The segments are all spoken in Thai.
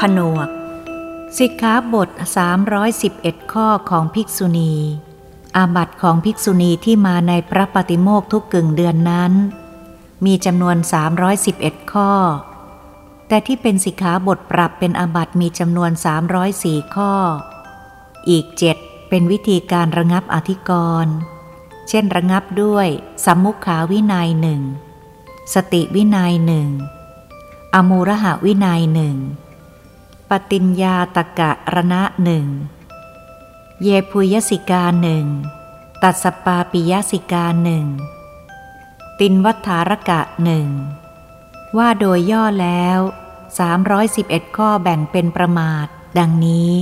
ผนวก สิกขาบท 311 ข้อของภิกษุณี อาบัตของภิกษุณีที่มาในพระปฏิโมกทุกกึ่งเดือนนั้น มีจำนวน 311 ข้อ แต่ที่เป็นสิกขาบทปรับเป็นอาบัตมีจำนวน 304 ข้อ อีกเจ็ดเป็นวิธีการระงับอธิกรณ์เช่นระงับด้วยสัมมุขาวินัยหนึ่ง สติวินัยหนึ่ง อมูรหาวินัยหนึ่ง ปฏิญญาตกะระณะหนึ่ง เยพุยสิกาหนึ่ง ตัดสปาปิยสิกาหนึ่ง ตินวัฏารกะหนึ่ง ว่าโดยย่อแล้ว 311 ข้อแบ่งเป็นประมาท ดังนี้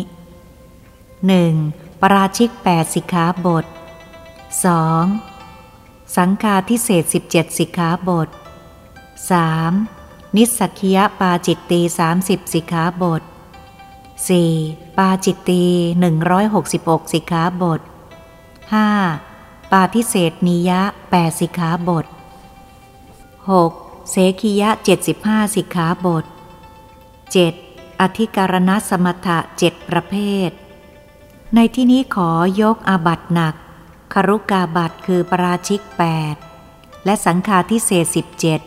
1. ปราชิก 8 สิกขาบท 2. สังฆาทิเศษ 17 สิกขาบท 3. นิสสกิยปาจิตตี30 สิกขาบท 4. ปาจิตตี166 สิกขาบท 5. ปาทิเศษนิยะ 8 สิกขาบท 6. เสขียะ 75 สิกขาบท 7. อธิการณสมถะเจ็ดประเภท ในที่นี้ขอยกอาบัตหนักคารุกาบัตคือปราชิก 8 และสังฆาทิเศษ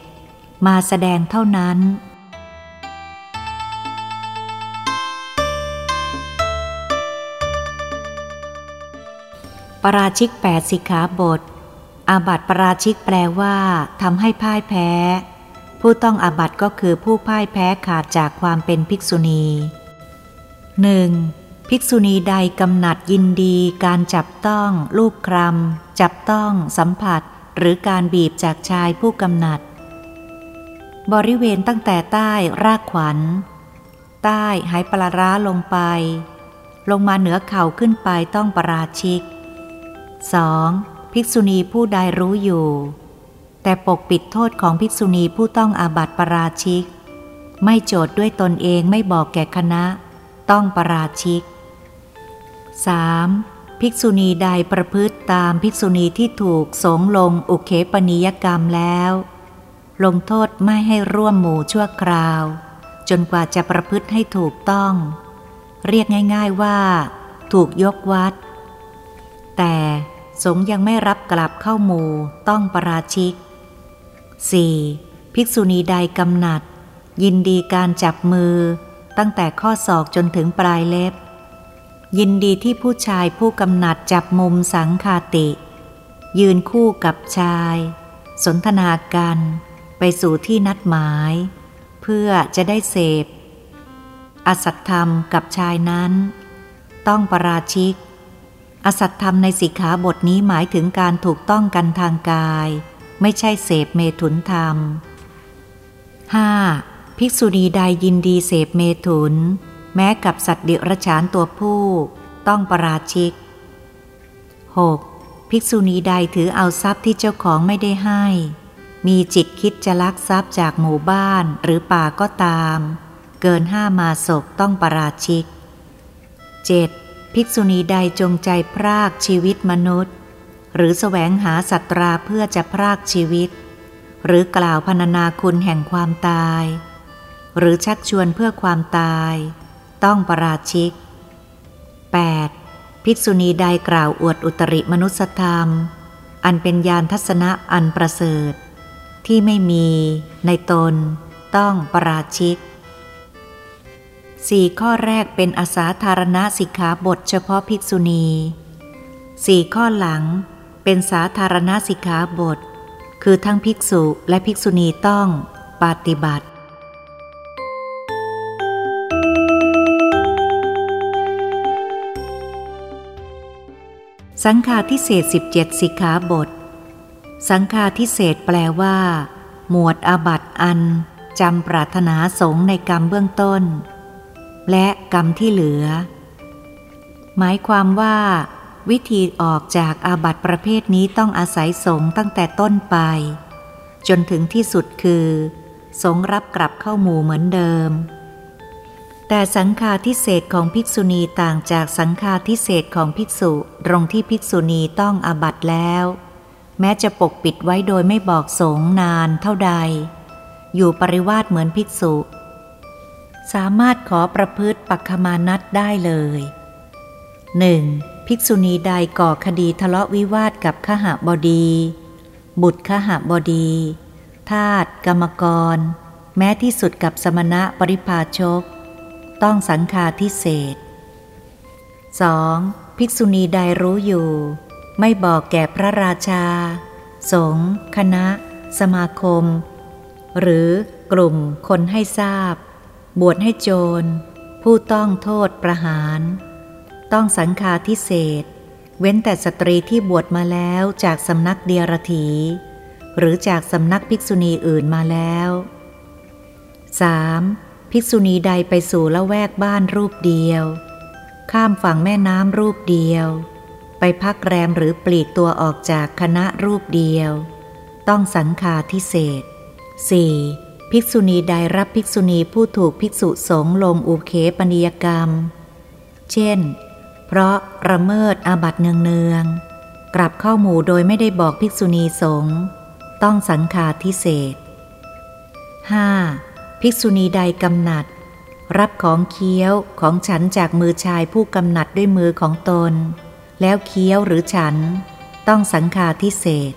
17 มาแสดงเท่านั้น ปราชิก8สิกขาบท อาบัติปราชิกแปลว่าทำให้พ่ายแพ้ ผู้ต้องอาบัติก็คือผู้พ่ายแพ้ขาดจากความเป็นภิกษุณีหนึ่งภิกษุณีใดกำหนัดยินดีการจับต้อง ลูกครำจับต้อง สัมผัส หรือการบีบจากชายผู้กำหนัด บริเวณตั้งแต่ใต้รากขวัญ ใต้หายปลาร้าลงไป ลงมาเหนือเข่าขึ้นไปต้องปราชิก 2. ภิกษุณีผู้ใดรู้อยู่ แต่ปกปิดโทษของภิกษุณีผู้ต้องอาบัติปราชิก ไม่โจทย์ด้วยตนเองไม่บอกแก่คณะ ต้องปราชิก 3. ภิกษุณีใดประพฤติตามภิกษุณีที่ถูกสงลงอุเคปนิยกรรมแล้ว ลงโทษไม่ให้ร่วมหมู่ชั่วคราว จนกว่าจะประพฤติให้ถูกต้อง เรียกง่าย ๆว่า ถูกยกวัด แต่ สงยังไม่รับกลับเข้าหมู่ต้องประราชิก 4. ภิกษุณีใดกำหนัด ยินดีการจับมือ ตั้งแต่ข้อศอกจนถึงปลายเล็บ ยินดีที่ผู้ชายผู้กำหนัดจับมุมสังคาติ ยืนคู่กับชาย สนทนากันไปสู่ที่นัดหมาย เพื่อจะได้เสพ อสัตธรรมกับชายนั้น ต้องประราชิก อสัตธรรมในสิกขาบทนี้หมายถึงการถูกต้องกันทางกาย ไม่ใช่เสพเมถุนธรรม 5. ภิกษุณีใดยินดีเสพเมถุน แม้กับสัตว์เดรัจฉานตัวผู้ ต้องประราชิก 6. ภิกษุณีใดถือเอาทรัพย์ที่เจ้าของไม่ได้ให้ มีจิตคิดจะลักทรัพย์จากหมู่บ้านหรือป่าก็ตาม เกินห้ามาศกต้องปราชิก 7. ภิกษุณีใดจงใจพรากชีวิตมนุษย์ หรือแสวงหาสัตราเพื่อจะพรากชีวิต หรือกล่าวพรรณนาคุณแห่งความตาย หรือชักชวนเพื่อความตาย ต้องประราชิก 8. ภิกษุณีใดกล่าวอวดอุตริมนุสธรรม อันเป็นยานทัศนะอันประเสริฐ ที่ไม่มีในตน ต้องปราชิก สี่ข้อแรกเป็นอาสาธารณสิกขาบทเฉพาะภิกษุณีสี่ข้อหลังเป็นสาธารณสิกขาบท คือทั้งภิกษุและภิกษุณีต้องปฏิบัติ สังฆาทิเศษ17 สิกขาบท สังฆาทิเศษแปลว่า หมวดอาบัตอันจำปรารถนาสงในกรรมเบื้องต้น และกรรมที่เหลือ หมายความว่า วิธีออกจากอาบัตประเภทนี้ต้องอาศัยสงตั้งแต่ต้นไป จนถึงที่สุดคือ สงรับกลับเข้าหมู่เหมือนเดิม แต่สังฆาทิเศษของภิกษุณีต่างจากสังฆาทิเศษของภิกษุตรงที่ภิกษุณีต้องอาบัตแล้ว แม้จะปกปิดไว้โดยไม่บอกสงนานเท่าใด อยู่ปริวาสเหมือนภิกษุ สามารถขอประพฤติปักขมานัดได้เลย 1. ภิกษุณีใดก่อคดีทะเลาะวิวาทกับขหบดี บุตรขหบดี ทาตกรรมกร แม้ที่สุดกับสมณะปริพาชก ต้องสังฆาทิเศษ 2. ภิกษุณีใดรู้อยู่ ไม่บอกแก่พระราชา สงฆ์คณะ สมาคม หรือกลุ่มคนให้ทราบ บวชให้โจร ผู้ต้องโทษประหาร ต้องสังฆาทิเศษ เว้นแต่สตรีที่บวชมาแล้วจากสำนักเดียรถี หรือจากสำนักภิกษุณีอื่นมาแล้ว 3. ภิกษุณีใดไปสู่ละแวกบ้านรูปเดียว ข้ามฝั่งแม่น้ำรูปเดียว ไปพักแรมหรือปลีกตัวออกจากคณะรูปเดียว ต้องสังฆาทิเศษ 4. ภิกษุณีใดรับภิกษุณีผู้ถูกภิกษุสงฆ์ลงอุเคปนิยกรรม เช่น เพราะระเมิดอาบัตเนืองๆ กลับเข้าหมู่โดยไม่ได้บอกภิกษุณีสงฆ์ต้องสังฆาทิเศษ 5. ภิกษุณีใดกำหนัด รับของเคี้ยวของฉันจากมือชายผู้กำหนัดด้วยมือของตน แล้วเคี้ยวหรือฉัน ต้องสังฆาทิเศษ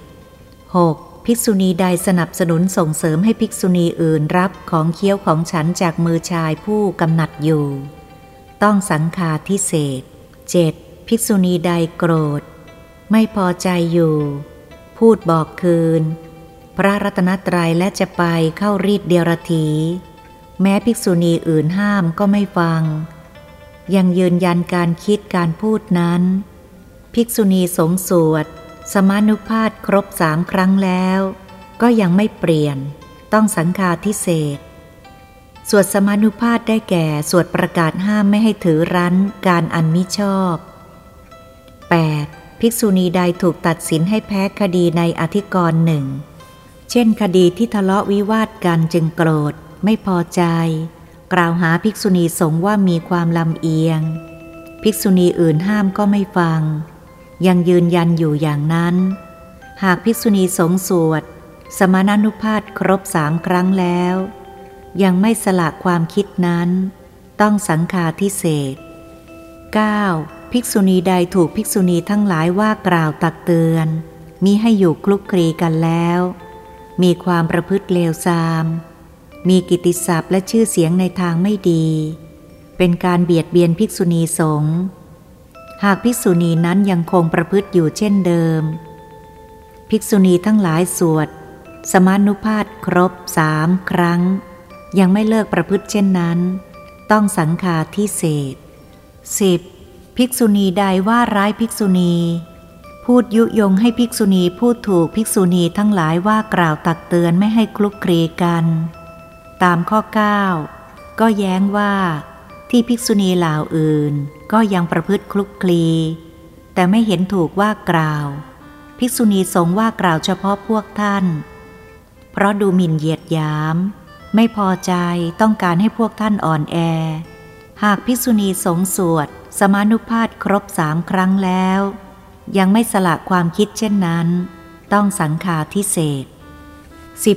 6. ภิกษุณีใดสนับสนุนส่งเสริมให้ภิกษุณีอื่นรับของเคี้ยวของฉันจากมือชายผู้กำหนัดอยู่ ต้องสังฆาทิเศษ 7. ภิกษุณีใดโกรธ ไม่พอใจอยู่ พูดบอกคืน พระรัตนตรัยและจะไปเข้ารีดเดียรถีแม้ภิกษุณีอื่นห้ามก็ไม่ฟัง ยังยืนยันการคิดการพูดนั้น ภิกษุณีสงสวด สมานุภาพครบสามครั้งแล้ว ก็ยังไม่เปลี่ยน ต้องสังฆาทิเศษสวดสมานุภาพได้แก่ สวดประกาศห้ามไม่ให้ถือรั้นการอันมิชอบ 8. ภิกษุณีใดถูกตัดสินให้แพ้คดีในอธิกรณ์หนึ่ง เช่นคดีที่ทะเลาะวิวาทกันจึงโกรธ ไม่พอใจ กล่าวหาภิกษุณีสงว่ามีความลำเอียง ภิกษุณีอื่นห้ามก็ไม่ฟัง ยังยืนยันอยู่อย่างนั้น หากภิกษุณีสงสวด สมานุภาพครบสามครั้งแล้ว ยังไม่สละความคิดนั้น ต้องสังฆาทิเศษ 9. ภิกษุณีใดถูกภิกษุณีทั้งหลายว่ากล่าวตักเตือน มิให้อยู่คลุกคลีกันแล้ว มีความประพฤติเลวทราม มีกิติศัพท์และชื่อเสียงในทางไม่ดี เป็นการเบียดเบียนภิกษุณีสงฆ์ หากภิกษุณีนั้นยังคงประพฤติอยู่เช่นเดิม ภิกษุณีทั้งหลายสวด สมานุภาพครบสามครั้ง ยังไม่เลิกประพฤติเช่นนั้น ต้องสังฆาทิเศษ 10. ภิกษุณีใดว่าร้ายภิกษุณี พูดยุยงให้ภิกษุณีพูดถูกภิกษุณีทั้งหลายว่ากล่าวตักเตือนไม่ให้คลุกคลีกัน ตามข้อ 9 ก็แย้งว่า ที่ภิกษุณีเหล่าอื่นก็ยังประพฤติคลุกคลี แต่ไม่เห็นถูกว่ากล่าว ภิกษุณีสงว่ากล่าวเฉพาะพวกท่าน เพราะดูหมิ่นเหยียดยาม ไม่พอใจต้องการให้พวกท่านอ่อนแอ หากภิกษุณีสงฆ์สวด สมนุภาสน์ครบสามครั้งแล้ว ยังไม่สละความคิดเช่นนั้น ต้องสังฆาทิเศษ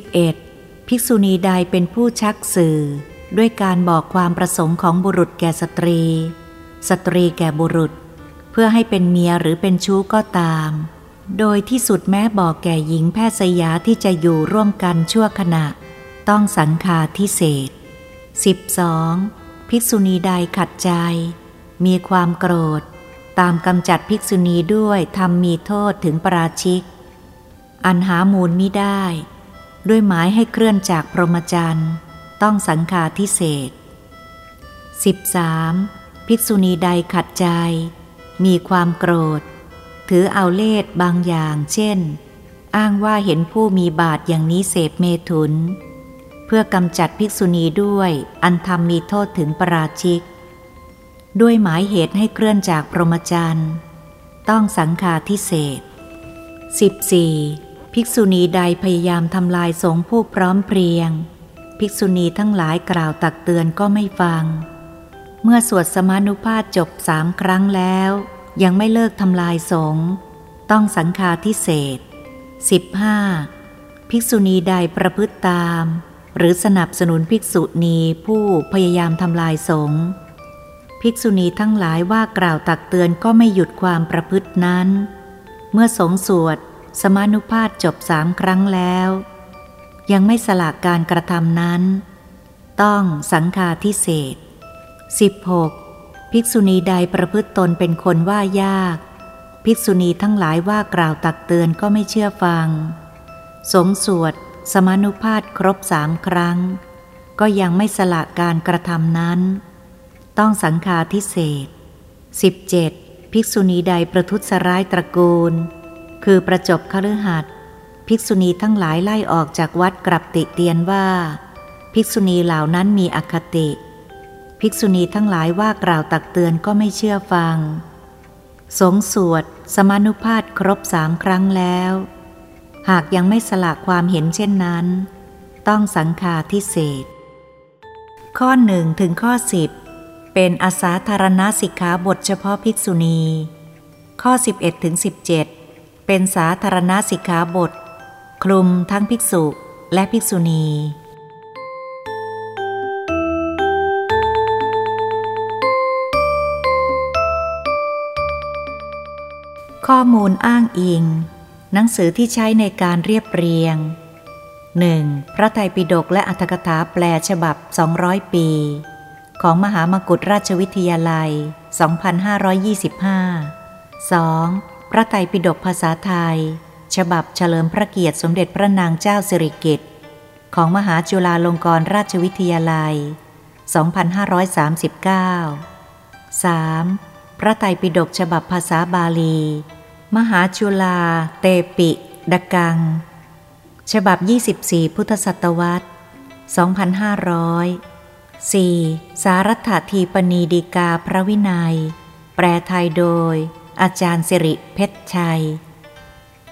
11. ภิกษุณีใดเป็นผู้ชักสื่อ ด้วยการบอกความประสงค์ของบุรุษแก่สตรี สตรีแก่บุรุษ เพื่อให้เป็นเมียหรือเป็นชู้ก็ตาม โดยที่สุดแม้บอกแก่หญิงแพทย์สยาที่จะอยู่ร่วมกันชั่วขณะ ต้องสังฆาทิเศษ 12. ภิกษุณีใดขัดใจ มีความโกรธ ตามกำจัดภิกษุณีด้วยทำมีโทษถึงปราชิก อันหามูลมิได้ ด้วยหมายให้เคลื่อนจากพรหมจรรย์ ต้องสังฆาทิเศษ 13. ภิกษุณีใดขัดใจ มีความโกรธ ถือเอาเลสบางอย่างเช่น อ้างว่าเห็นผู้มีบาทอย่างนี้เสพเมถุน เพื่อกำจัดภิกษุณีด้วยอันทำมีโทษถึงปราชิก ด้วยหมายเหตุให้เคลื่อนจากพรหมจรรย์ ต้องสังฆาทิเศษ 14. ภิกษุณีใดพยายามทำลายสงฆ์ผู้พร้อมเพรียง ภิกษุณีทั้งหลายกล่าวตักเตือนก็ไม่ฟัง เมื่อสวดสมานุภาพจบสามครั้งแล้ว ยังไม่เลิกทำลายสงฆ์ต้องสังฆาทิเศษ 15. ภิกษุณีใดประพฤติตาม หรือสนับสนุนภิกษุณีผู้พยายามทำลายสงฆ์ภิกษุณีทั้งหลายว่ากล่าวตักเตือนก็ไม่หยุดความประพฤตินั้น เมื่อสงสวดสมานุภาพจบสามครั้งแล้ว ยังไม่สละการกระทำนั้น ต้องสังฆาทิเศษ 16. ภิกษุณีใดประพฤติตนเป็นคนว่ายาก ภิกษุณีทั้งหลายว่ากล่าวตักเตือนก็ไม่เชื่อฟัง สงสวดสมานุภาพครบสามครั้ง ก็ยังไม่สละการกระทำนั้น ต้องสังฆาทิเศษ 17. ภิกษุณีใดประทุษร้ายตระกูล คือประจบคฤหัสถ์ ภิกษุณีทั้งหลายไล่ออกจากวัดกลับติเตียนว่า ภิกษุณีเหล่านั้นมีอคติ ภิกษุณีทั้งหลายว่ากล่าวตักเตือนก็ไม่เชื่อฟัง สงสวด สมานุภาพครบสามครั้งแล้ว หากยังไม่สละความเห็นเช่นนั้น ต้องสังฆาทิเศษ ข้อหนึ่งถึงข้อสิบเป็นอาสาธารณสิกขาบทเฉพาะภิกษุณี ข้อ 11ถึง17 เป็นสาธารณสิกขาบท คลุมทั้งภิกษุและภิกษุณี ข้อมูลอ้างอิง หนังสือที่ใช้ในการเรียบเรียง 1. พระไตรปิฎกและอัตถกถาแปลฉบับ 200 ปี ของมหามกุฏราชวิทยาลัย 2525 2. พระไตรปิฎกภาษาไทย ฉบับเฉลิมพระเกียรติสมเด็จพระนางเจ้าสิริกิติ์ของมหาจุฬาลงกรณราชวิทยาลัย 2539 3. พระไตรปิฎกฉบับภาษาบาลี มหาจุฬาเตปิ ดกัง ฉบับ 24 พุทธศตวรรษ 2500 4. สารัตถทีปณีดีกาพระวินัย แปลไทยโดย อาจารย์สิริเพชรชัย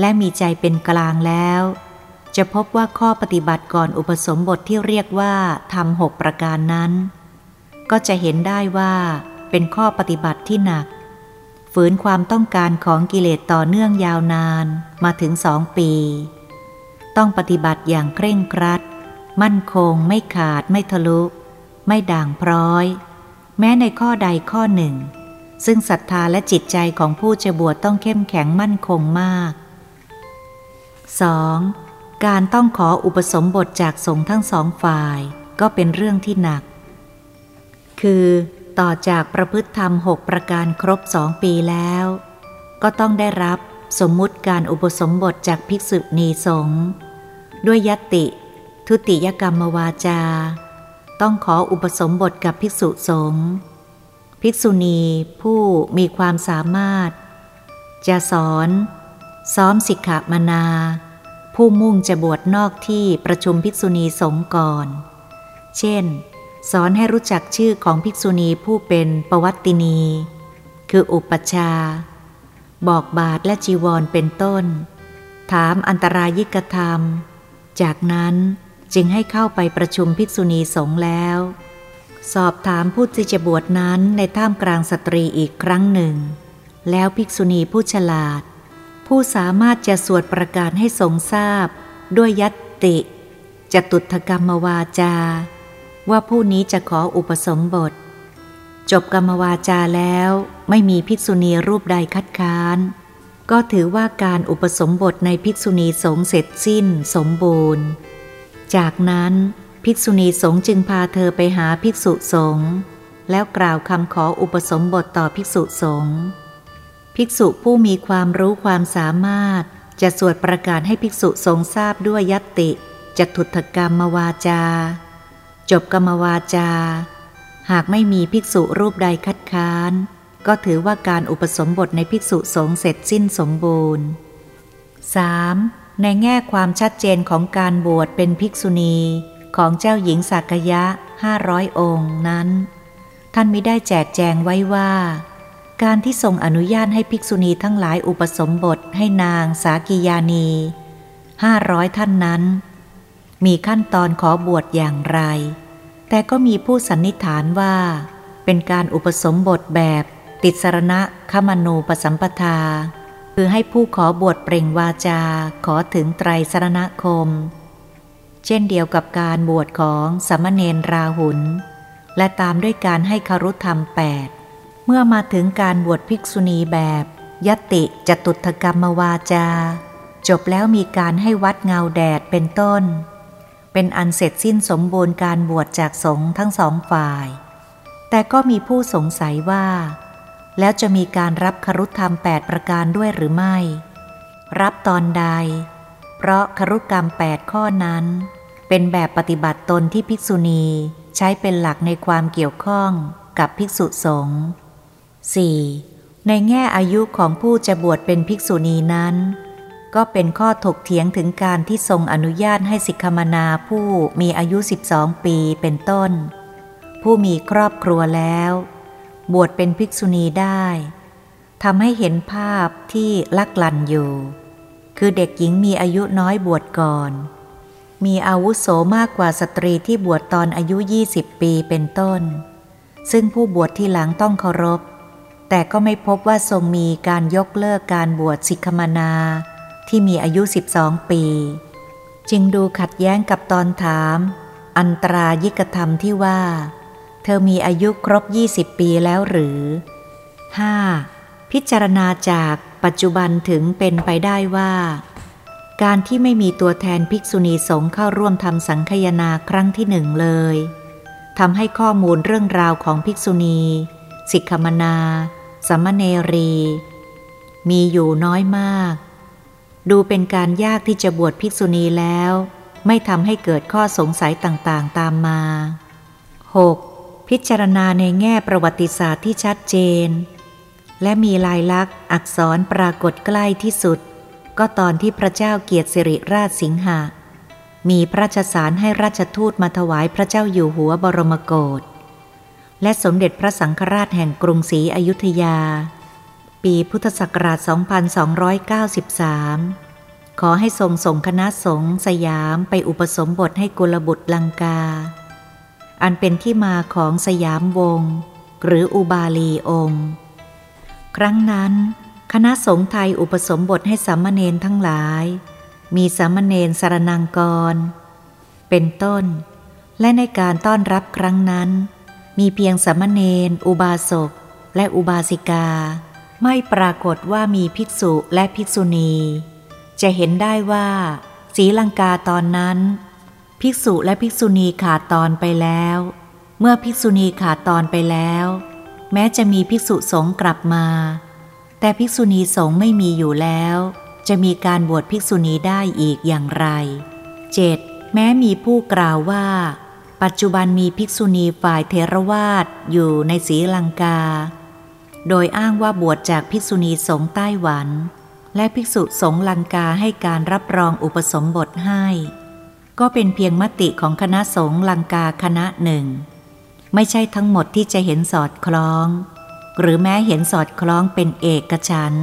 และมีใจเป็นกลางแล้ว จะพบว่าข้อปฏิบัติก่อนอุปสมบทที่เรียกว่าทำหกประการนั้น ก็จะเห็นได้ว่าเป็นข้อปฏิบัติที่หนัก ฝืนความต้องการของกิเลสต่อเนื่องยาวนานมาถึงสองปี ต้องปฏิบัติอย่างเคร่งครัด มั่นคงไม่ขาดไม่ทะลุ ไม่ด่างพร้อย แม้ในข้อใดข้อหนึ่ง ซึ่งศรัทธาและจิตใจของผู้จะบวชต้องเข้มแข็งมั่นคงมาก 2. การต้องขออุปสมบทจากสงฆ์ทั้งสองฝ่ายก็เป็นเรื่องที่หนัก คือต่อจากประพฤติธรรมหกประการครบสองปีแล้ว ก็ต้องได้รับสมมุติการอุปสมบทจากภิกษุณีสงฆ์ด้วยยติ ทุติยกรรมวาจา ต้องขออุปสมบทกับภิกษุสงฆ์ภิกษุณีผู้มีความสามารถ จะสอน ซ้อมสิกขามนา ผู้มุ่งจะบวชนอกที่ประชุมภิกษุณีสงฆ์ก่อน เช่น สอนให้รู้จักชื่อของภิกษุณีผู้เป็นปวัตตินี คืออุปชา บอกบาทและจีวรเป็นต้น ถามอันตรายิกธรรม จากนั้นจึงให้เข้าไปประชุมภิกษุณีสงฆ์แล้ว สอบถามผู้ที่จะบวชนั้นในท่ามกลางสตรีอีกครั้งหนึ่ง แล้วภิกษุณีผู้ฉลาด ผู้สามารถจะสวดประกาศให้สงทราบ ด้วยยัตติจตุถกรรมวาจา ว่าผู้นี้จะขออุปสมบท จบกรรมวาจาแล้วไม่มีภิกษุณีรูปใดคัดค้าน ก็ถือว่าการอุปสมบทในภิกษุณีสงเสร็จสิ้นสมบูรณ์ จากนั้นภิกษุณีสงจึงพาเธอไปหาภิกษุสงฆ์แล้วกล่าวคำขออุปสมบทต่อภิกษุสงฆ์ ภิกษุผู้มีความรู้ความสามารถ จะสวดประกาศให้ภิกษุสงฆ์ทราบด้วยยติจตุถกรรมวาจา จบกรรมวาจา หากไม่มีภิกษุรูปใดคัดค้าน ก็ถือว่าการอุปสมบทในภิกษุสงฆ์เสร็จสิ้นสมบูรณ์ 3. ในแง่ความชัดเจนของการบวชเป็นภิกษุณีของเจ้าหญิงสักยะห้าร้อยองค์นั้น ท่านมิได้แจกแจงไว้ว่า การที่ทรงอนุญาตให้ภิกษุณีทั้งหลายอุปสมบทให้นางสากิยานีห้าร้อยท่านนั้น มีขั้นตอนขอบวชอย่างไร แต่ก็มีผู้สันนิษฐานว่า เป็นการอุปสมบทแบบติดสรณะขมนูปสัมปทา คือให้ผู้ขอบวชเปล่งวาจาขอถึงไตรสรณคม เช่นเดียวกับการบวชของสมณเณรราหุล และตามด้วยการให้คารุธรรมแปด เมื่อมาถึงการบวชภิกษุณีแบบยติจตุถกรรมวาจา จบแล้วมีการให้วัดเงาแดดเป็นต้น เป็นอันเสร็จสิ้นสมบูรณ์การบวชจากสงฆ์ทั้งสองฝ่าย แต่ก็มีผู้สงสัยว่า แล้วจะมีการรับครุธรรมแปดประการด้วยหรือไม่ รับตอนใด เพราะครุกรรมแปดข้อนั้น เป็นแบบปฏิบัติตนที่ภิกษุณีใช้เป็นหลักในความเกี่ยวข้องกับภิกษุสงฆ์ 4. ในแง่อายุของผู้จะบวชเป็นภิกษุณีนั้น ก็เป็นข้อถกเถียงถึงการที่ทรงอนุญาตให้สิกขมนาผู้มีอายุ 12 ปีเป็นต้น ผู้มีครอบครัวแล้ว บวชเป็นภิกษุณีได้ทำให้เห็นภาพที่ลักลันอยู่ คือเด็กหญิงมีอายุน้อยบวชก่อน มีอาวุโสมากกว่าสตรีที่บวชตอนอายุ 20 ปีเป็นต้น ซึ่งผู้บวชที่หลังต้องเคารพ แต่ก็ไม่พบว่าทรงมีการยกเลิกการบวชสิกขมนา ที่มีอายุ 12 ปี จึงดูขัดแย้งกับตอนถาม อันตรายิกธรรมที่ว่า เธอมีอายุครบ 20 ปีแล้วหรือ 5. พิจารณาจากปัจจุบันถึงเป็นไปได้ว่า การที่ไม่มีตัวแทนภิกษุณีสงฆ์เข้าร่วมทำสังคยนาครั้งที่หนึ่งเลยทำให้ข้อมูลเรื่องราวของภิกษุณีสิกขมนา สมเนรี มีอยู่น้อยมาก ดูเป็นการยากที่จะบวชภิกษุณีแล้ว ไม่ทำให้เกิดข้อสงสัยต่างๆตามมา 6. พิจารณาในแง่ประวัติศาสตร์ที่ชัดเจน และมีลายลักษณ์อักษรปรากฏใกล้ที่สุด ก็ตอนที่พระเจ้าเกียรติสิริราชสิงหะมีพระราชสารให้ราชทูตมาถวายพระเจ้าอยู่หัวบรมโกศ และสมเด็จพระสังฆราชแห่งกรุงศรีอยุธยา ปีพุทธศักราช 2293 ขอให้ทรงส่งคณะสงฆ์สยามไปอุปสมบทให้กุลบุตรลังกา อันเป็นที่มาของสยามวง หรืออุบาลีองค์ ครั้งนั้น คณะสงฆ์ไทยอุปสมบทให้สามเณรทั้งหลาย มีสามเณรสารนังกร เป็นต้น และในการต้อนรับครั้งนั้น มีเพียงสมณเณรอุบาสก และอุบาสิกา ไม่ปรากฏว่ามีภิกษุและภิกษุณี จะเห็นได้ว่าศีลังกาตอนนั้น ภิกษุและภิกษุณีขาดตอนไปแล้ว เมื่อภิกษุณีขาดตอนไปแล้ว แม้จะมีภิกษุสงฆ์กลับมา แต่ภิกษุณีสงฆ์ไม่มีอยู่แล้ว จะมีการบวชภิกษุณีได้อีกอย่างไร 7. แม้มีผู้กล่าวว่า ปัจจุบันมีภิกษุณีฝ่ายเทรวาสอยู่ในศรีลังกา โดยอ้างว่าบวชจากภิกษุณีสงฆ์ไต้หวัน และภิกษุสงฆ์ลังกาให้การรับรองอุปสมบทให้ ก็เป็นเพียงมติของคณะสงฆ์ลังกาคณะหนึ่ง ไม่ใช่ทั้งหมดที่จะเห็นสอดคล้อง หรือแม้เห็นสอดคล้องเป็นเอกฉัน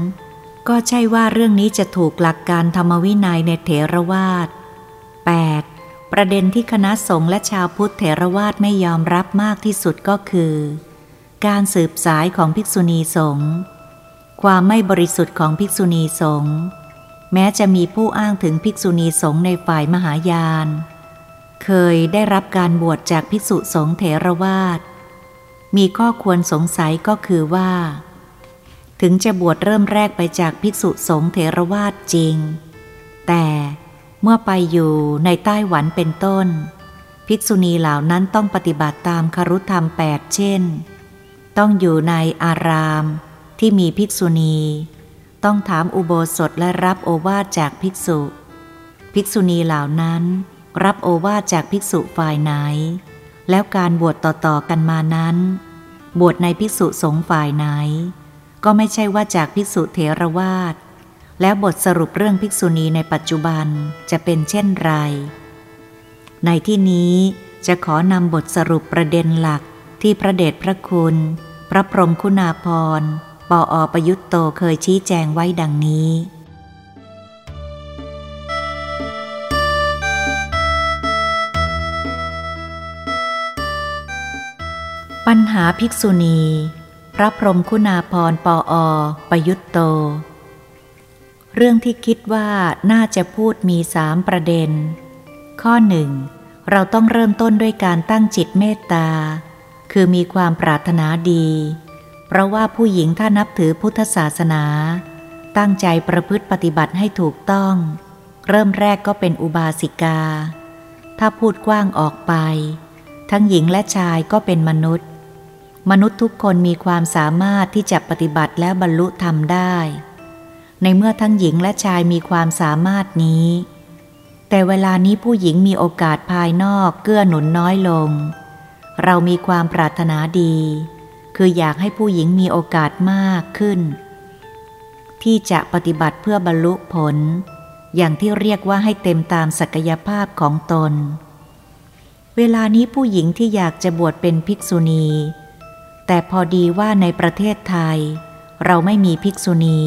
ก็ใช่ว่าเรื่องนี้จะถูกหลักการธรรมวินัยในเถรวาท 8. ประเด็นที่คณะสงฆ์และชาวพุทธเถรวาทไม่ยอมรับมากที่สุดก็คือ การสืบสายของภิกษุณีสงฆ์ความไม่บริสุทธิ์ของภิกษุณีสงฆ์แม้จะมีผู้อ้างถึงภิกษุณีสงฆ์ในฝ่ายมหายาน เคยได้รับการบวชจากภิกษุสงฆ์เถรวาท มีข้อควรสงสัยก็คือว่า ถึงจะบวชเริ่มแรกไปจากภิกษุสงฆ์เถรวาทจริง แต่ เมื่อไปอยู่ในใต้หวันเป็นต้น ภิกษุณีเหล่านั้นต้องปฏิบัติตามคารุธรรมแปดเช่น ต้องอยู่ในอารามที่มีภิกษุณี ต้องถามอุโบสถและรับโอวาทจากภิกษุ ภิกษุณีเหล่านั้น รับโอวาทจากภิกษุฝ่ายไหน แล้วการบวชต่อๆกันมานั้น บวชในภิกษุสงฆ์ฝ่ายไหน ก็ไม่ใช่ว่าจากภิกษุเถรวาท แล้วบทสรุปเรื่องภิกษุณีในปัจจุบันจะเป็นเช่นไร ในที่นี้จะขอนำบทสรุปประเด็นหลักที่พระเดชพระคุณ พระพรหมคุณาภรณ์ปออประยุตโตเคยชี้แจงไว้ดังนี้ปัญหาภิกษุณี พระพรหมคุณาภรณ์ปออประยุตโต เรื่องที่คิดว่าน่าจะพูดมีสามประเด็น ข้อหนึ่งเราต้องเริ่มต้นด้วยการตั้งจิตเมตตา คือมีความปรารถนาดี เพราะว่าผู้หญิงถ้านับถือพุทธศาสนา ตั้งใจประพฤติปฏิบัติให้ถูกต้อง เริ่มแรกก็เป็นอุบาสิกา ถ้าพูดกว้างออกไป ทั้งหญิงและชายก็เป็นมนุษย์ มนุษย์ทุกคนมีความสามารถที่จะปฏิบัติและบรรลุธรรมได้ ในเมื่อทั้งหญิงและชายมีความสามารถนี้ แต่เวลานี้ผู้หญิงมีโอกาสภายนอกเกื้อหนุนน้อยลง เรามีความปรารถนาดี คืออยากให้ผู้หญิงมีโอกาสมากขึ้น ที่จะปฏิบัติเพื่อบรรลุผล อย่างที่เรียกว่าให้เต็มตามศักยภาพของตน เวลานี้ผู้หญิงที่อยากจะบวชเป็นภิกษุณี แต่พอดีว่าในประเทศไทย เราไม่มีภิกษุณี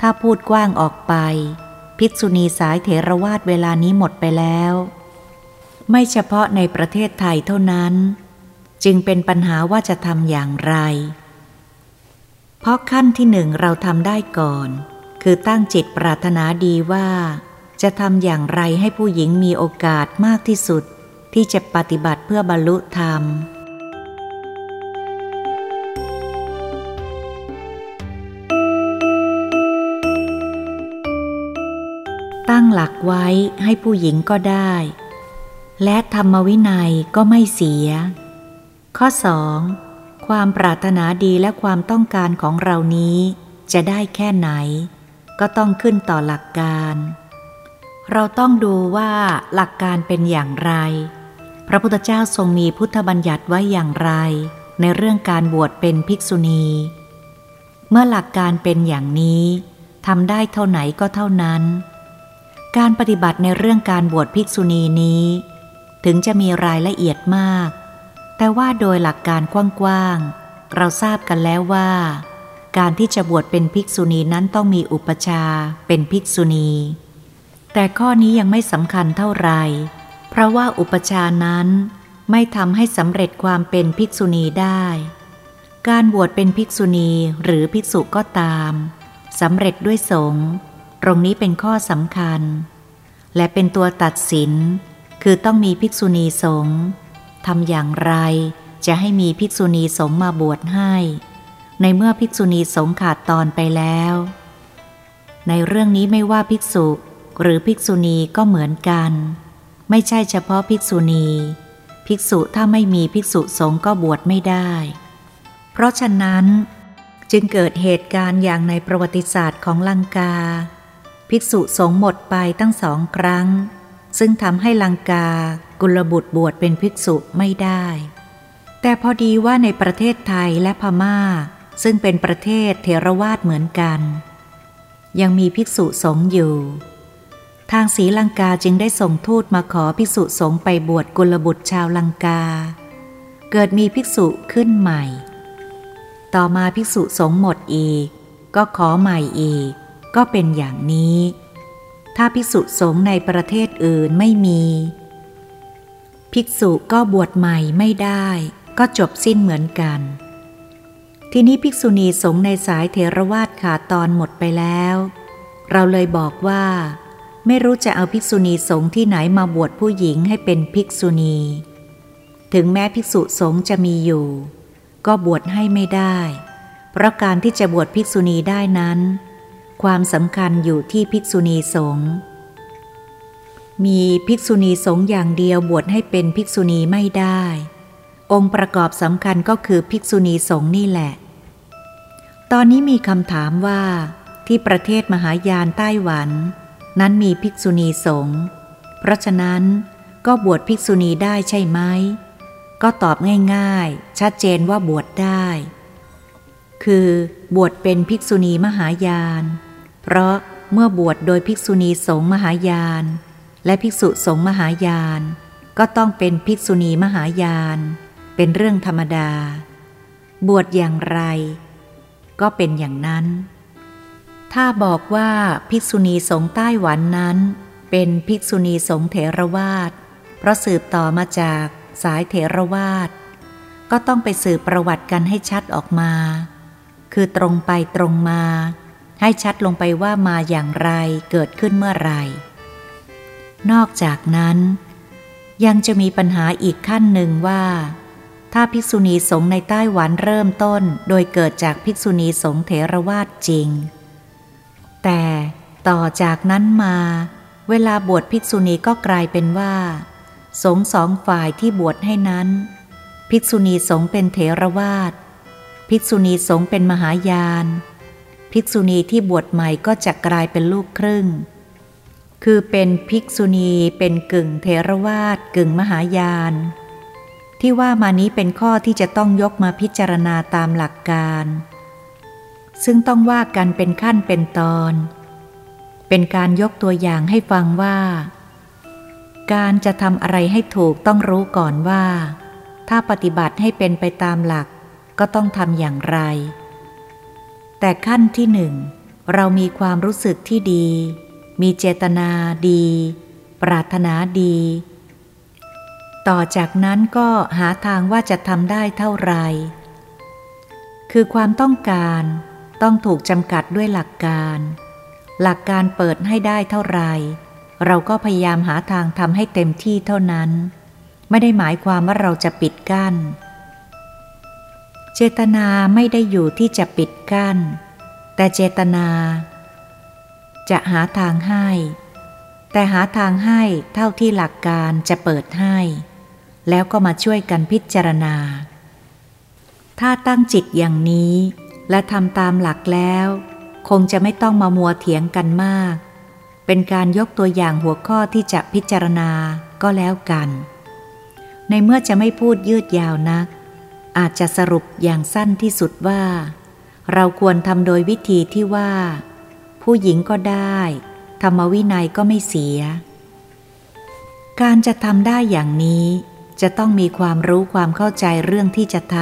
ถ้าพูดกว้างออกไป ภิกษุณีสายเถรวาทเวลานี้หมดไปแล้ว ไม่เฉพาะในประเทศไทยเท่านั้น จึงเป็นปัญหาว่าจะทำอย่างไร เพราะขั้นที่หนึ่งเราทำได้ก่อน คือตั้งจิตปรารถนาดีว่า จะทำอย่างไรให้ผู้หญิงมีโอกาสมากที่สุด ที่จะปฏิบัติเพื่อบรรลุธรรม ตั้งหลักไว้ให้ผู้หญิงก็ได้ และธรรมวินัยก็ไม่เสีย ข้อสองความปรารถนาดีและความต้องการของเรานี้จะได้แค่ไหน ก็ต้องขึ้นต่อหลักการ เราต้องดูว่าหลักการเป็นอย่างไร พระพุทธเจ้าทรงมีพุทธบัญญัติไว้อย่างไร ในเรื่องการบวชเป็นภิกษุณี เมื่อหลักการเป็นอย่างนี้ทำได้เท่าไหนก็เท่านั้น การปฏิบัติในเรื่องการบวชภิกษุณีนี้ ถึงจะมีรายละเอียดมาก แต่ว่าโดยหลักการกว้างๆ เราทราบกันแล้วว่า การที่จะบวชเป็นภิกษุณีนั้นต้องมีอุปชาเป็นภิกษุณี แต่ข้อนี้ยังไม่สำคัญเท่าไหร่ เพราะว่าอุปชานั้นไม่ทำให้สำเร็จความเป็นภิกษุณีได้ การบวชเป็นภิกษุณีหรือภิกษุก็ตามสำเร็จด้วยสงฆ์ ตรงนี้เป็นข้อสำคัญ และเป็นตัวตัดสิน คือต้องมีภิกษุณีสงฆ์ทำอย่างไรจะให้มีภิกษุณีสงฆ์มาบวชให้ ในเมื่อภิกษุณีสงฆ์ขาดตอนไปแล้ว ในเรื่องนี้ไม่ว่าภิกษุหรือภิกษุณีก็เหมือนกัน ไม่ใช่เฉพาะภิกษุณี ภิกษุถ้าไม่มีภิกษุสงฆ์ก็บวชไม่ได้ เพราะฉะนั้นจึงเกิดเหตุการณ์อย่างในประวัติศาสตร์ของลังกา ภิกษุสงฆ์หมดไปตั้งสองครั้ง ซึ่งทำให้ลังกากุลบุตรบวชเป็นภิกษุไม่ได้ แต่พอดีว่าในประเทศไทยและพมา่า ซึ่งเป็นประเทศเทรวาสเหมือนกัน ยังมีภิกษุสงฆ์อยู่ ทางศรีลังกาจึงได้ส่งทูตมาขอภิกษุสงฆ์ไปบวชกุลบุตรชาวลังกา เกิดมีภิกษุขึ้นใหม่ ต่อมาภิกษุสงฆ์หมดอีก ก็ขอใหม่อีก ก็เป็นอย่างนี้ ถ้าภิกษุสงฆ์ในประเทศอื่นไม่มี ภิกษุก็บวชใหม่ไม่ได้ ก็จบสิ้นเหมือนกัน ทีนี้ภิกษุณีสงฆ์ในสายเทรวาสขาดตอนหมดไปแล้ว เราเลยบอกว่า ไม่รู้จะเอาภิกษุณีสงฆ์ที่ไหนมาบวชผู้หญิงให้เป็นภิกษุณี ถึงแม้ภิกษุสงฆ์จะมีอยู่ ก็บวชให้ไม่ได้ เพราะการที่จะบวชภิกษุณีได้นั้น ความสำคัญอยู่ที่ภิกษุณีสงฆ์มีภิกษุณีสงฆ์อย่างเดียวบวชให้เป็นภิกษุณีไม่ได้ องค์ประกอบสำคัญก็คือภิกษุณีสงฆ์นี่แหละ ตอนนี้มีคำถามว่าที่ประเทศมหายานไต้หวัน นั้นมีภิกษุณีสงฆ์เพราะฉะนั้นก็บวชภิกษุณีได้ใช่ไหม ก็ตอบง่ายๆ ชัดเจนว่าบวชได้ คือบวชเป็นภิกษุณีมหายาน เพราะเมื่อบวชโดยภิกษุณีสงฆ์มหายาน และภิกษุสงฆ์มหายาน ก็ต้องเป็นภิกษุณีมหายาน เป็นเรื่องธรรมดา บวชอย่างไร ก็เป็นอย่างนั้น ถ้าบอกว่าภิกษุณีสงฆ์ไต้หวันนั้น เป็นภิกษุณีสงฆ์เถรวาทเพราะสืบต่อมาจากสายเถรวาทก็ต้องไปสืบประวัติกันให้ชัดออกมา คือตรงไปตรงมา ให้ชัดลงไปว่ามาอย่างไรเกิดขึ้นเมื่อไร นอกจากนั้น ยังจะมีปัญหาอีกขั้นหนึ่งว่า ถ้าภิกษุณีสงฆ์ในไต้หวันเริ่มต้นโดยเกิดจากภิกษุณีสงฆ์เถรวาทจริง แต่ต่อจากนั้นมา เวลาบวชภิกษุณีก็กลายเป็นว่า สงสองฝ่ายที่บวชให้นั้น ภิกษุณีสงฆ์เป็นเถรวาทภิกษุณีสงฆ์เป็นมหายาน ภิกษุณีที่บวชใหม่ก็จะกลายเป็นลูกครึ่ง คือเป็นภิกษุณีเป็นกึ่งเถรวาทกึ่งมหายาน ที่ว่ามานี้เป็นข้อที่จะต้องยกมาพิจารณาตามหลักการ ซึ่งต้องว่ากันเป็นขั้นเป็นตอน เป็นการยกตัวอย่างให้ฟังว่า การจะทำอะไรให้ถูกต้องรู้ก่อนว่า ถ้าปฏิบัติให้เป็นไปตามหลักก็ต้องทำอย่างไร แต่ขั้นที่หนึ่งเรามีความรู้สึกที่ดี มีเจตนาดี ปรารถนาดี ต่อจากนั้นก็หาทางว่าจะทำได้เท่าไร คือความต้องการต้องถูกจำกัดด้วยหลักการ หลักการเปิดให้ได้เท่าไร เราก็พยายามหาทางทำให้เต็มที่เท่านั้น ไม่ได้หมายความว่าเราจะปิดกั้น เจตนาไม่ได้อยู่ที่จะปิดกัน้น แต่เจตนา จะหาทางให้ แต่หาทางให้เท่าที่หลักการจะเปิดให้ แล้วก็มาช่วยกันพิจารณา ถ้าตั้งจิตอย่างนี้ และทำตามหลักแล้ว คงจะไม่ต้องมามัวเถียงกันมาก เป็นการยกตัวอย่างหัวข้อที่จะพิจารณาก็แล้วกัน ในเมื่อจะไม่พูดยืดยาวนัก อาจจะสรุปอย่างสั้นที่สุดว่า เราควรทำโดยวิธีที่ว่า ผู้หญิงก็ได้ ธรรมวินัยก็ไม่เสีย การจะทำได้อย่างนี้ จะต้องมีความรู้ความเข้าใจเรื่องที่จะท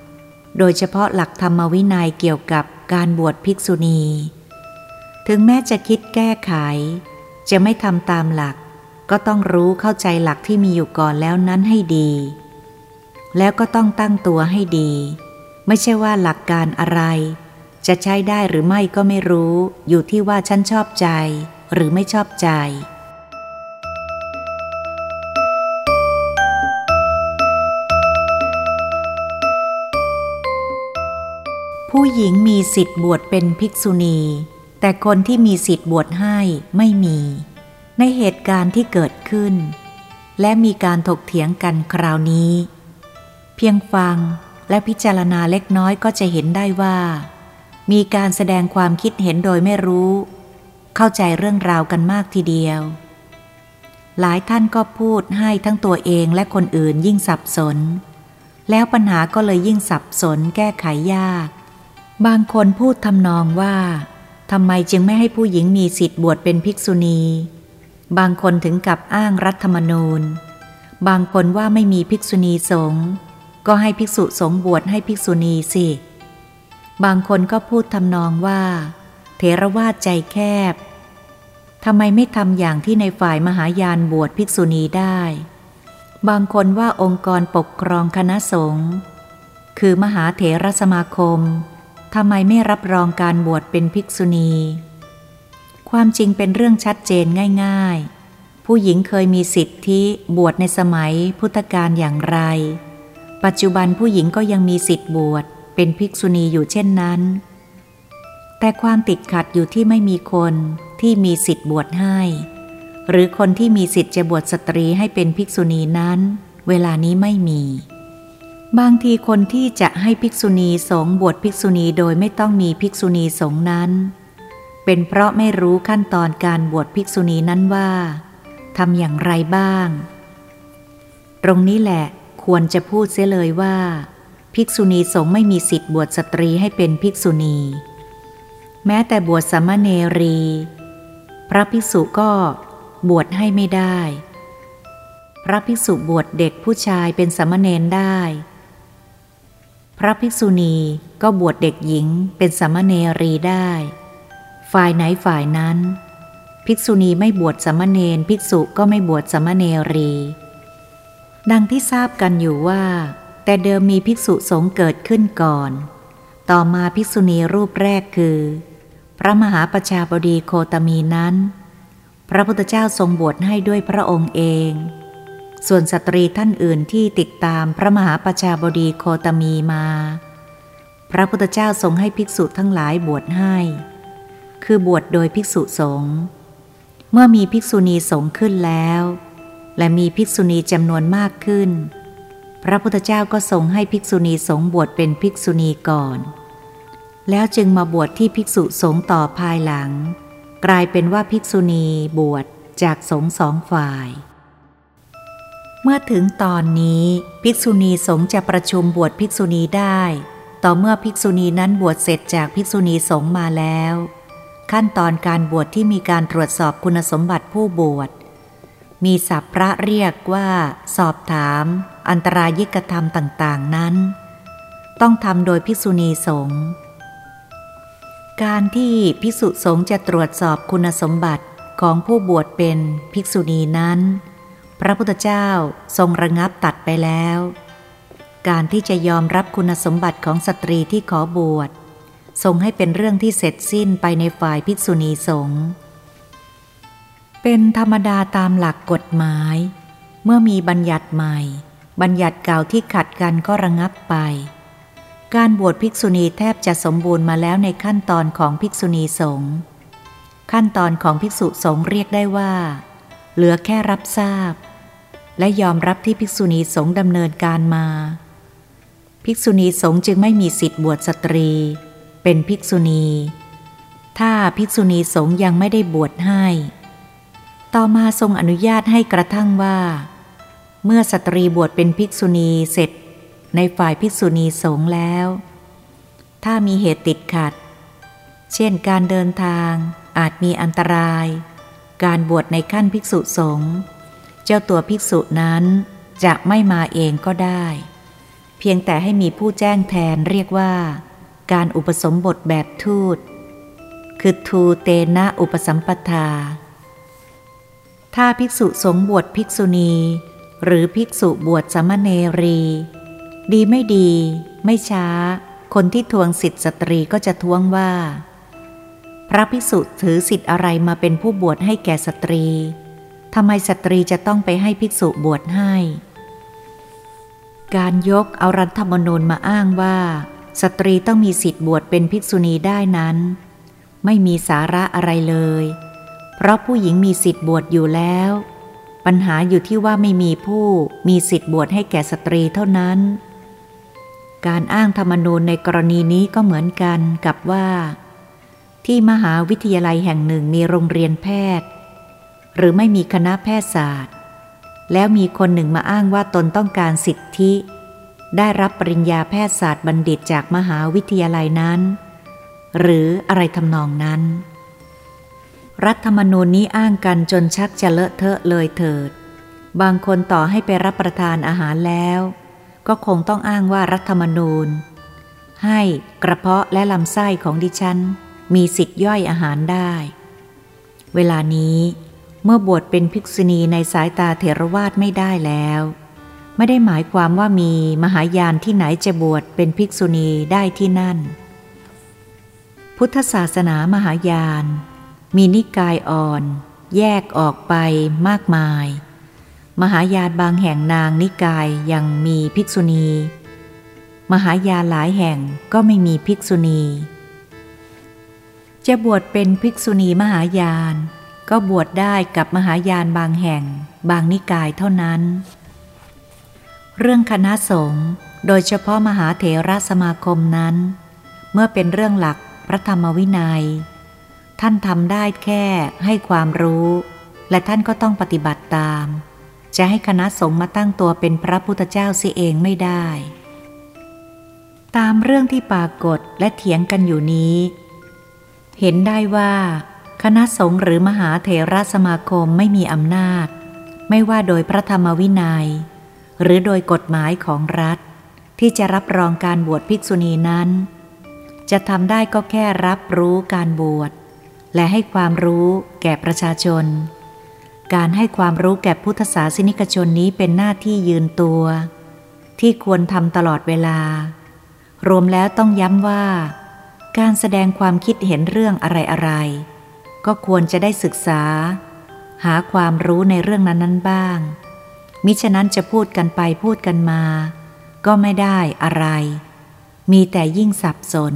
ำโดยเฉพาะหลักธรรมวินัยเกี่ยวกับการบวชภิกษุณี ถึงแม้จะคิดแก้ไข จะไม่ทำตามหลัก ก็ต้องรู้เข้าใจหลักที่มีอยู่ก่อนแล้วนั้นให้ดี แล้วก็ต้องตั้งตัวให้ดี ไม่ใช่ว่าหลักการอะไร จะใช้ได้หรือไม่ก็ไม่รู้ อยู่ที่ว่าฉันชอบใจ หรือไม่ชอบใจ ผู้หญิงมีสิทธิ์บวชเป็นภิกษุณี แต่คนที่มีสิทธิ์บวชให้ไม่มี ในเหตุการณ์ที่เกิดขึ้น และมีการถกเถียงกันคราวนี้ เพียงฟังและพิจารณาเล็กน้อยก็จะเห็นได้ว่า มีการแสดงความคิดเห็นโดยไม่รู้ เข้าใจเรื่องราวกันมากทีเดียว หลายท่านก็พูดให้ทั้งตัวเองและคนอื่นยิ่งสับสน แล้วปัญหาก็เลยยิ่งสับสนแก้ไขยาก บางคนพูดทำนองว่าทำไมจึงไม่ให้ผู้หญิงมีสิทธิ์บวชเป็นภิกษุณี บางคนถึงกับอ้างรัฐธรรมนูญ บางคนว่าไม่มีภิกษุณีสงฆ์ ก็ให้ภิกษุสงฆ์บวชให้ภิกษุณีสิ บางคนก็พูดทำนองว่าเทรวาสใจแคบทำไมไม่ทำอย่างที่ในฝ่ายมหายานบวชภิกษุณีได้ บางคนว่าองค์กรปกครองคณะสงฆ์คือมหาเถรสมาคมทำไมไม่รับรองการบวชเป็นภิกษุณี ความจริงเป็นเรื่องชัดเจนง่าย ๆ ผู้หญิงเคยมีสิทธิบวชในสมัยพุทธกาลอย่างไร ปัจจุบันผู้หญิงก็ยังมีสิทธิ์บวชเป็นภิกษุณีอยู่เช่นนั้น แต่ความติดขัดอยู่ที่ไม่มีคนที่มีสิทธิ์บวชให้ หรือคนที่มีสิทธิ์จะบวชสตรีให้เป็นภิกษุณีนั้น เวลานี้ไม่มี บางทีคนที่จะให้ภิกษุณีสงบวชภิกษุณีโดยไม่ต้องมีภิกษุณีสงนั้น เป็นเพราะไม่รู้ขั้นตอนการบวชภิกษุณีนั้นว่าทำอย่างไรบ้าง ตรงนี้แหละ ควรจะพูดเสียเลยว่า ภิกษุณีสงฆ์ไม่มีสิทธิ์บวชสตรีให้เป็นภิกษุณี แม้แต่บวชสามเณรี พระภิกษุก็บวชให้ไม่ได้ พระภิกษุบวชเด็กผู้ชายเป็นสมณเณรได้ พระภิกษุณีก็บวชเด็กหญิงเป็นสมณเณรีได้ ฝ่ายไหนฝ่ายนั้น ภิกษุณีไม่บวชสมณเณรภิกษุก็ไม่บวชสมณเณรี ดังที่ทราบกันอยู่ว่า แต่เดิมมีภิกษุสงฆ์เกิดขึ้นก่อน ต่อมาภิกษุณีรูปแรกคือ พระมหาประชาบดีโคตมีนั้น พระพุทธเจ้าทรงบวชให้ด้วยพระองค์เอง ส่วนสตรีท่านอื่นที่ติดตามพระมหาประชาบดีโคตมีมา พระพุทธเจ้าทรงให้ภิกษุทั้งหลายบวชให้ คือบวชโดยภิกษุสงฆ์เมื่อมีภิกษุณีสงฆ์ขึ้นแล้ว และมีภิกษุณีจำนวนมากขึ้น พระพุทธเจ้าก็ทรงให้ภิกษุณีสงบวชเป็นภิกษุณีก่อน แล้วจึงมาบวชที่ภิกษุสงฆ์ต่อภายหลัง กลายเป็นว่าภิกษุณีบวชจากสงฆ์สองฝ่าย เมื่อถึงตอนนี้ภิกษุณีสงฆ์จะประชุมบวชภิกษุณีได้ ต่อเมื่อภิกษุณีนั้นบวชเสร็จจากภิกษุณีสงฆ์มาแล้ว ขั้นตอนการบวชที่มีการตรวจสอบคุณสมบัติผู้บวช มีศัพท์พระเรียกว่า สอบถาม อันตรายิกธรรมต่างๆนั้น ต้องทำโดยภิกษุณีสงฆ์การที่ภิกษุสงฆ์จะตรวจสอบคุณสมบัติของผู้บวชเป็นภิกษุณีนั้น พระพุทธเจ้าทรงระงับตัดไปแล้ว การที่จะยอมรับคุณสมบัติของสตรีที่ขอบวช ทรงให้เป็นเรื่องที่เสร็จสิ้นไปในฝ่ายภิกษุณีสงฆ์ เป็นธรรมดาตามหลักกฎหมาย เมื่อมีบัญญัติใหม่ บัญญัติเก่าที่ขัดกันก็ระงับไป การบวชภิกษุณีแทบจะสมบูรณ์มาแล้วในขั้นตอนของภิกษุณีสงฆ์ขั้นตอนของภิกษุสงฆ์เรียกได้ว่า เหลือแค่รับทราบ และยอมรับที่ภิกษุณีสงฆ์ดำเนินการมา ภิกษุณีสงฆ์จึงไม่มีสิทธิ์บวชสตรี เป็นภิกษุณี ถ้าภิกษุณีสงฆ์ยังไม่ได้บวชให้ ต่อมาทรงอนุญาตให้กระทั่งว่า เมื่อสตรีบวชเป็นภิกษุณีเสร็จในฝ่ายภิกษุณีสงฆ์แล้ว ถ้ามีเหตุติดขัด เช่นการเดินทางอาจมีอันตราย การบวชในขั้นภิกษุสงฆ์เจ้าตัวภิกษุนั้นจะไม่มาเองก็ได้ เพียงแต่ให้มีผู้แจ้งแทนเรียกว่า การอุปสมบทแบบทูตคือทูเตนะอุปสัมปทา ถ้าภิกษุสงฆ์บวชภิกษุณี หรือภิกษุบวชสมณเนรี ดีไม่ดี ไม่ช้า คนที่ทวงสิทธิสตรีก็จะท้วงว่า พระภิกษุถือสิทธิ์อะไรมาเป็นผู้บวชให้แก่สตรีทำไมสตรีจะต้องไปให้ภิกษุบวชให้ การยกเอารัฐธรรมนูญมาอ้างว่า สตรีต้องมีสิทธิ์บวชเป็นภิกษุณีได้นั้น ไม่มีสาระอะไรเลย เพราะผู้หญิงมีสิทธิ์บวชอยู่แล้ว ปัญหาอยู่ที่ว่าไม่มีผู้มีสิทธิ์บวชให้แก่สตรีเท่านั้น การอ้างธรรมนูญในกรณีนี้ก็เหมือนกันกับว่า ที่มหาวิทยาลัยแห่งหนึ่งมีโรงเรียนแพทย์ หรือไม่มีคณะแพทยศาสตร์ แล้วมีคนหนึ่งมาอ้างว่าตนต้องการสิทธิ ได้รับปริญญาแพทยศาสตร์บัณฑิตจากมหาวิทยาลัยนั้น หรืออะไรทำนองนั้น รัฐธรรมนูญนี้อ้างกันจนชักจะเลอะเทอะเลยเถิด บางคนต่อให้ไปรับประทานอาหารแล้ว ก็คงต้องอ้างว่ารัฐธรรมนูญ ให้กระเพาะและลำไส้ของดิฉัน มีสิทธิ์ย่อยอาหารได้ เวลานี้เมื่อบวชเป็นภิกษุณีในสายตาเถรวาทไม่ได้แล้ว ไม่ได้หมายความว่ามีมหายานที่ไหนจะบวชเป็นภิกษุณีได้ที่นั่น พุทธศาสนามหายาน มีนิกายอ่อน แยกออกไปมากมาย มหายานบางแห่งนางนิกายยังมีภิกษุณี มหายานหลายแห่งก็ไม่มีภิกษุณี จะบวชเป็นภิกษุณีมหายาน ก็บวชได้กับมหายานบางแห่ง บางนิกายเท่านั้น เรื่องคณะสงฆ์โดยเฉพาะมหาเถระสมาคมนั้น เมื่อเป็นเรื่องหลักพระธรรมวินัย ท่านทำได้แค่ให้ความรู้ และท่านก็ต้องปฏิบัติตาม จะให้คณะสงฆ์มาตั้งตัวเป็นพระพุทธเจ้าสิเองไม่ได้ ตามเรื่องที่ปรากฏและเถียงกันอยู่นี้ เห็นได้ว่า คณะสงฆ์หรือมหาเถรสมาคมไม่มีอำนาจ ไม่ว่าโดยพระธรรมวินัย หรือโดยกฎหมายของรัฐ ที่จะรับรองการบวชภิกษุณีนั้น จะทำได้ก็แค่รับรู้การบวช และให้ความรู้แก่ประชาชน การให้ความรู้แก่พุทธศาสนิกชนนี้เป็นหน้าที่ยืนตัว ที่ควรทำตลอดเวลา รวมแล้วต้องย้ำว่า การแสดงความคิดเห็นเรื่องอะไรๆ ก็ควรจะได้ศึกษา หาความรู้ในเรื่องนั้นๆบ้าง มิฉะนั้นจะพูดกันไปพูดกันมา ก็ไม่ได้อะไร มีแต่ยิ่งสับสน